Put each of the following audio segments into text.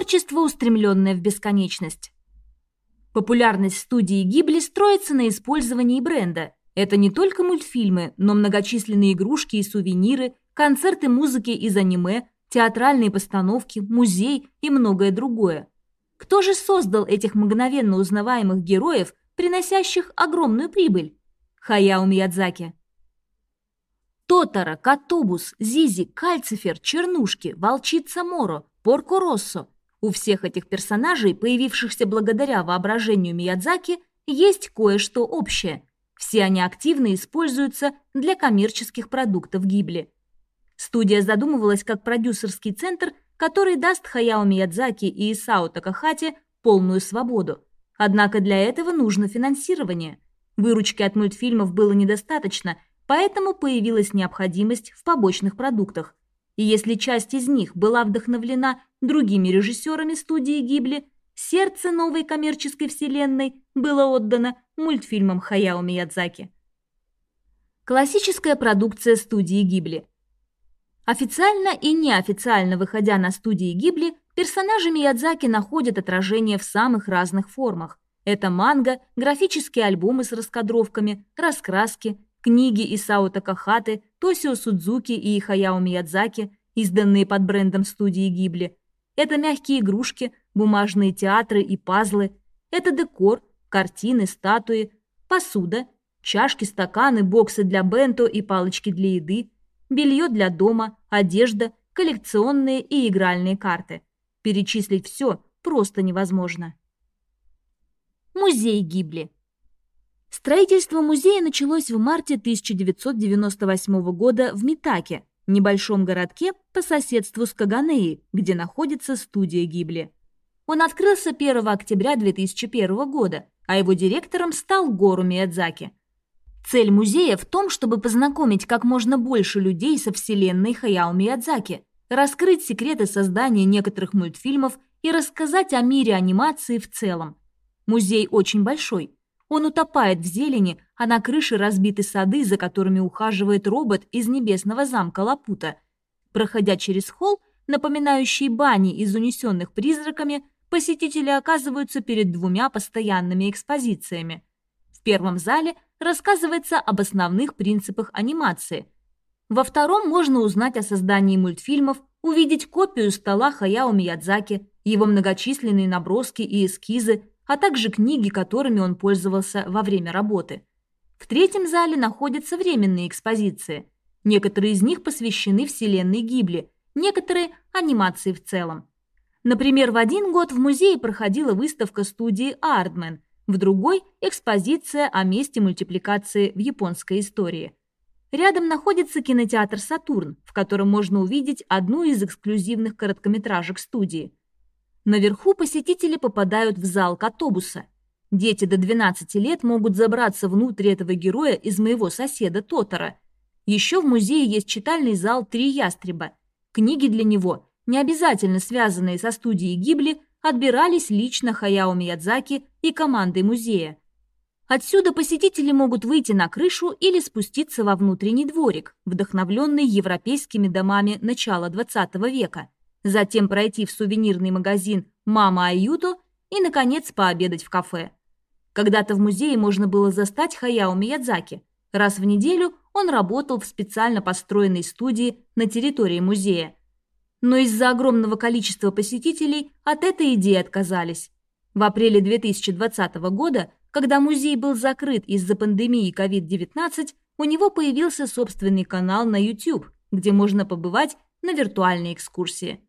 Творчество, устремленное в бесконечность. Популярность студии Гибли строится на использовании бренда. Это не только мультфильмы, но многочисленные игрушки и сувениры, концерты музыки из аниме, театральные постановки, музей и многое другое. Кто же создал этих мгновенно узнаваемых героев, приносящих огромную прибыль? Хаяо Миядзаки. Тотара, Катобус, Зизи, Кальцифер, Чернушки, Волчица Моро, Порко Россо. У всех этих персонажей, появившихся благодаря воображению Миядзаки, есть кое-что общее. Все они активно используются для коммерческих продуктов Гибли. Студия задумывалась как продюсерский центр, который даст Хаяо Миядзаки и Исао Такахате полную свободу. Однако для этого нужно финансирование. Выручки от мультфильмов было недостаточно – Поэтому появилась необходимость в побочных продуктах. И если часть из них была вдохновлена другими режиссерами студии Гибли, сердце новой коммерческой вселенной было отдано мультфильмам Хаяо Миядзаки. Классическая продукция студии Гибли. Официально и неофициально выходя на студии Гибли, персонажи Миядзаки находят отражение в самых разных формах. Это манга, графические альбомы с раскадровками, раскраски, Книги Исао Такахаты, Тосио Судзуки и Хаяо Миядзаки, изданные под брендом студии Гибли. Это мягкие игрушки, бумажные театры и пазлы. Это декор, картины, статуи, посуда, чашки, стаканы, боксы для бенто и палочки для еды, белье для дома, одежда, коллекционные и игральные карты. Перечислить все просто невозможно. Музей Гибли. Строительство музея началось в марте 1998 года в Митаке, небольшом городке по соседству с Каганеи, где находится студия Гибли. Он открылся 1 октября 2001 года, а его директором стал Гору Миядзаки. Цель музея в том, чтобы познакомить как можно больше людей со вселенной Хаяо Миядзаки, раскрыть секреты создания некоторых мультфильмов и рассказать о мире анимации в целом. Музей очень большой – он утопает в зелени, а на крыше разбиты сады, за которыми ухаживает робот из небесного замка Лапута. Проходя через холл, напоминающий бани из унесенных призраками, посетители оказываются перед двумя постоянными экспозициями. В первом зале рассказывается об основных принципах анимации. Во втором можно узнать о создании мультфильмов, увидеть копию стола Хаяо Миядзаки, его многочисленные наброски и эскизы, а также книги, которыми он пользовался во время работы. В третьем зале находятся временные экспозиции. Некоторые из них посвящены вселенной Гибли, некоторые – анимации в целом. Например, в один год в музее проходила выставка студии «Ардмен», в другой – экспозиция о месте мультипликации в японской истории. Рядом находится кинотеатр «Сатурн», в котором можно увидеть одну из эксклюзивных короткометражек студии – Наверху посетители попадают в зал к автобуса. Дети до 12 лет могут забраться внутрь этого героя из моего соседа Тотора. Еще в музее есть читальный зал «Три ястреба». Книги для него, не обязательно связанные со студией Гибли, отбирались лично Хаяо Миядзаки и командой музея. Отсюда посетители могут выйти на крышу или спуститься во внутренний дворик, вдохновленный европейскими домами начала XX века затем пройти в сувенирный магазин «Мама Аюто» и, наконец, пообедать в кафе. Когда-то в музее можно было застать Хаяо Миядзаки. Раз в неделю он работал в специально построенной студии на территории музея. Но из-за огромного количества посетителей от этой идеи отказались. В апреле 2020 года, когда музей был закрыт из-за пандемии COVID-19, у него появился собственный канал на YouTube, где можно побывать на виртуальной экскурсии.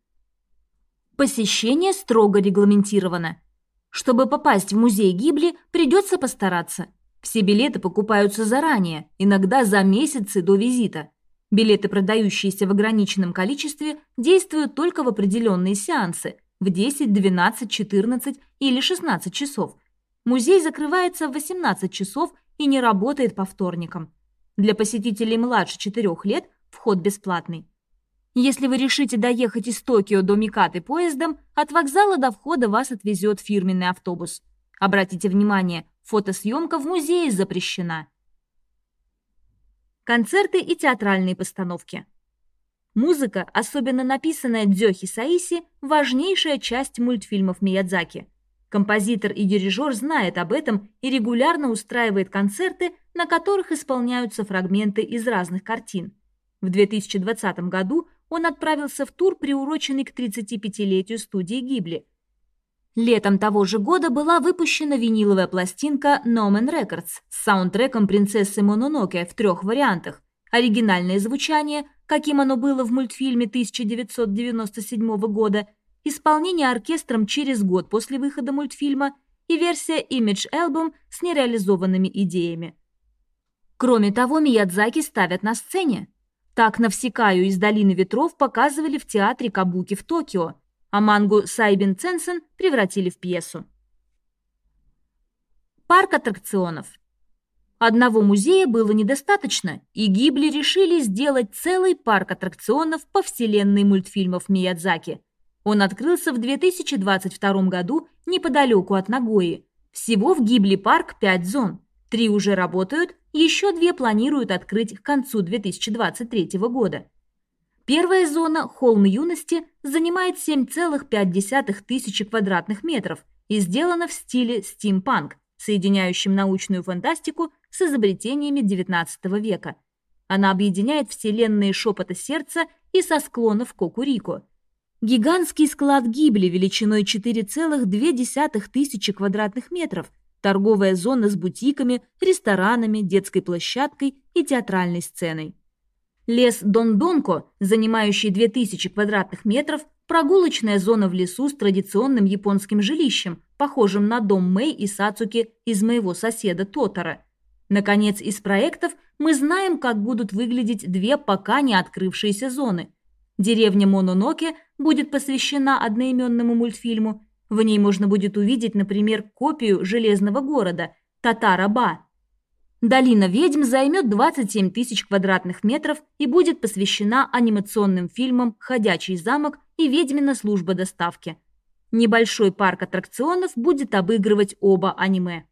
Посещение строго регламентировано. Чтобы попасть в музей Гибли, придется постараться. Все билеты покупаются заранее, иногда за месяцы до визита. Билеты, продающиеся в ограниченном количестве, действуют только в определенные сеансы в 10, 12, 14 или 16 часов. Музей закрывается в 18 часов и не работает по вторникам. Для посетителей младше 4 лет вход бесплатный. Если вы решите доехать из Токио до Микаты поездом, от вокзала до входа вас отвезет фирменный автобус. Обратите внимание, фотосъемка в музее запрещена. Концерты и театральные постановки. Музыка, особенно написанная Дзёхи Саиси, важнейшая часть мультфильмов Миядзаки. Композитор и дирижер знает об этом и регулярно устраивает концерты, на которых исполняются фрагменты из разных картин. В 2020 году он отправился в тур, приуроченный к 35-летию студии Гибли. Летом того же года была выпущена виниловая пластинка Nomen Records с саундтреком «Принцессы Мононоке» в трех вариантах. Оригинальное звучание, каким оно было в мультфильме 1997 года, исполнение оркестром через год после выхода мультфильма и версия Image Album с нереализованными идеями. Кроме того, Миядзаки ставят на сцене. Так Навсекаю из «Долины ветров» показывали в театре Кабуки в Токио, а мангу Сайбин Ценсен превратили в пьесу. Парк аттракционов. Одного музея было недостаточно, и Гибли решили сделать целый парк аттракционов по вселенной мультфильмов Миядзаки. Он открылся в 2022 году неподалеку от Нагои. Всего в Гибли парк 5 зон. Три уже работают, еще две планируют открыть к концу 2023 года. Первая зона, холм юности, занимает 7,5 тысячи квадратных метров и сделана в стиле стимпанк, соединяющем научную фантастику с изобретениями XIX века. Она объединяет вселенные шепота сердца и со склонов Кокурико. Гигантский склад гибли величиной 4,2 тысячи квадратных метров – торговая зона с бутиками, ресторанами, детской площадкой и театральной сценой. Лес Дондонко, занимающий 2000 квадратных метров, прогулочная зона в лесу с традиционным японским жилищем, похожим на дом Мэй и Сацуки из моего соседа Тотора. Наконец, из проектов мы знаем, как будут выглядеть две пока не открывшиеся зоны. Деревня Мононоке будет посвящена одноименному мультфильму, в ней можно будет увидеть, например, копию Железного города – Татараба. Долина ведьм займет 27 тысяч квадратных метров и будет посвящена анимационным фильмам «Ходячий замок» и «Ведьмина служба доставки». Небольшой парк аттракционов будет обыгрывать оба аниме.